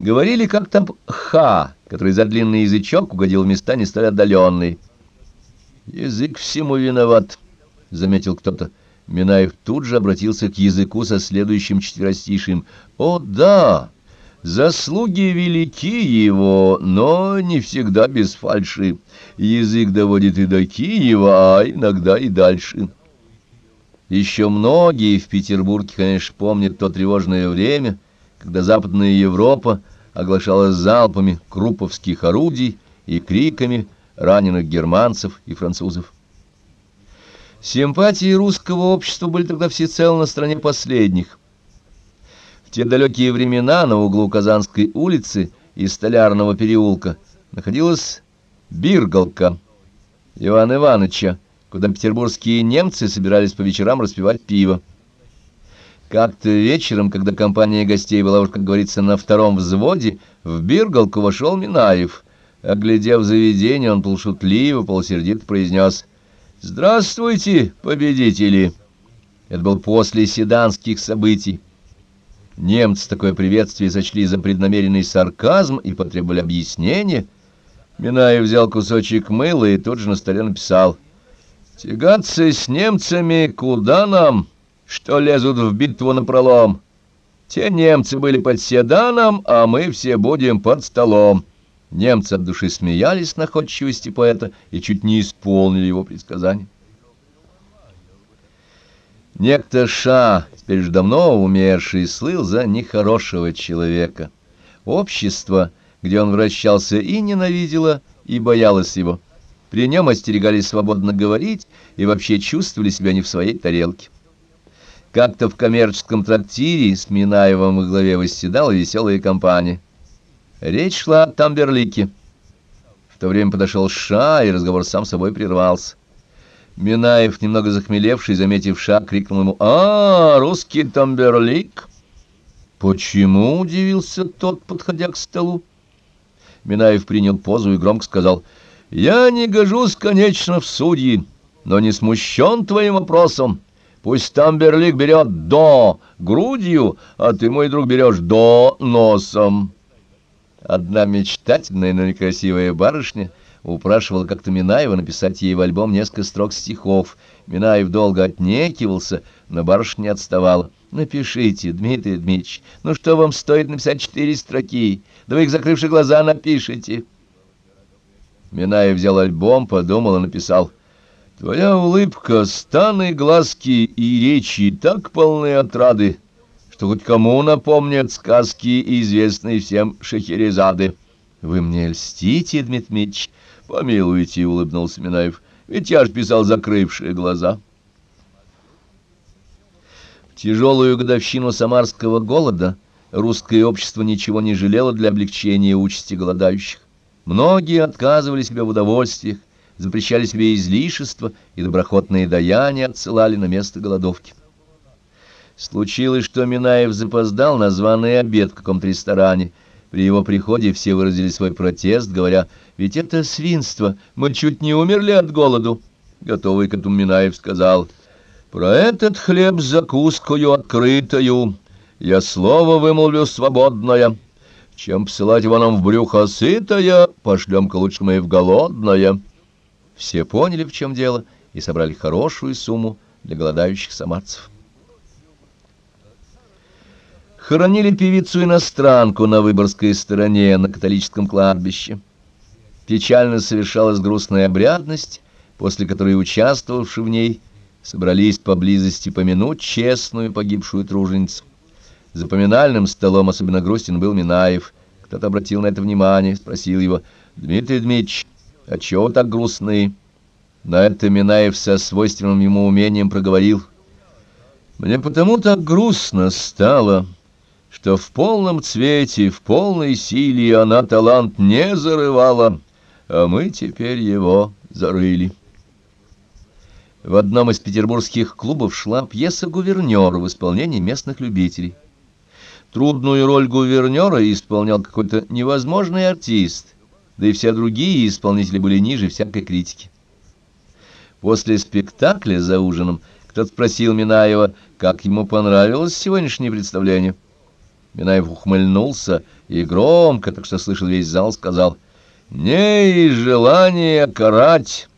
Говорили как-то «ха», который за длинный язычок угодил в места не столь отдаленные. «Язык всему виноват», — заметил кто-то. Минаев тут же обратился к языку со следующим четверостишием. «О, да! Заслуги велики его, но не всегда без фальши. Язык доводит и до Киева, а иногда и дальше». Еще многие в Петербурге, конечно, помнят то тревожное время, когда Западная Европа оглашалась залпами круповских орудий и криками раненых германцев и французов. Симпатии русского общества были тогда всецело на стороне последних. В те далекие времена на углу Казанской улицы и Столярного переулка находилась Биргалка Ивана Ивановича, куда петербургские немцы собирались по вечерам распивать пиво. Как-то вечером, когда компания гостей была уж, как говорится, на втором взводе, в Биргалку вошел Минаев. Оглядев заведение, он полшутливо, полусердито произнес «Здравствуйте, победители!» Это был после седанских событий. Немцы такое приветствие сочли за преднамеренный сарказм и потребовали объяснения. Минаев взял кусочек мыла и тут же на столе написал — Тягаться с немцами куда нам, что лезут в битву на пролом? Те немцы были под седаном, а мы все будем под столом. Немцы от души смеялись находчивости поэта и чуть не исполнили его предсказания. Некто Ша, теперь же давно умерший, слыл за нехорошего человека. Общество, где он вращался, и ненавидело, и боялось его. При нем остерегались свободно говорить и вообще чувствовали себя не в своей тарелке. Как-то в коммерческом трактире с Минаевым во главе восседала веселая компания. Речь шла о Тамберлике. В то время подошел Ша, и разговор сам собой прервался. Минаев, немного захмелевший, заметив Ша, крикнул ему «А, русский Тамберлик!» «Почему?» — удивился тот, подходя к столу. Минаев принял позу и громко сказал — я не гожусь, конечно, в судьи, но не смущен твоим вопросом. Пусть Тамберлик берет «до» грудью, а ты, мой друг, берешь «до» носом. Одна мечтательная, но некрасивая барышня упрашивала как-то Минаева написать ей в альбом несколько строк стихов. Минаев долго отнекивался, но барышня не отставала. «Напишите, Дмитрий Дмитриевич, ну что вам стоит написать четыре строки? Да вы их, закрывши глаза, напишите». Минаев взял альбом, подумал и написал. «Твоя улыбка, станы, глазки и речи так полны отрады, что хоть кому напомнят сказки, известные всем Шахерезады». «Вы мне льстите, Дмитрий Дмитриевич?» «Помилуйте», — улыбнулся Минаев, — «ведь я ж писал закрывшие глаза». В тяжелую годовщину самарского голода русское общество ничего не жалело для облегчения участи голодающих. Многие отказывали себе в удовольствиях, запрещали себе излишества и доброхотные даяния отсылали на место голодовки. Случилось, что Минаев запоздал на званый обед в каком-то ресторане. При его приходе все выразили свой протест, говоря, «Ведь это свинство, мы чуть не умерли от голоду». Готовый к этому Минаев сказал, «Про этот хлеб с закускою открытою я слово вымолвлю свободное». Чем посылать его нам в брюхо сытое, пошлем-ка лучше мы в голодное. Все поняли, в чем дело, и собрали хорошую сумму для голодающих самарцев. Хоронили певицу-иностранку на Выборгской стороне, на католическом кладбище. Печально совершалась грустная обрядность, после которой участвовавшие в ней собрались поблизости помянуть честную погибшую труженицу. За поминальным столом особенно грустен был Минаев. Кто-то обратил на это внимание, спросил его, «Дмитрий Дмитриевич, а чего вы так грустны?» На это Минаев со свойственным ему умением проговорил. «Мне потому так грустно стало, что в полном цвете, в полной силе она талант не зарывала, а мы теперь его зарыли». В одном из петербургских клубов шла пьеса «Гувернер» в исполнении местных любителей. Трудную роль гувернера исполнял какой-то невозможный артист, да и все другие исполнители были ниже всякой критики. После спектакля за ужином кто-то спросил Минаева, как ему понравилось сегодняшнее представление. Минаев ухмыльнулся и громко, так что слышал весь зал, сказал, «Не из желания карать,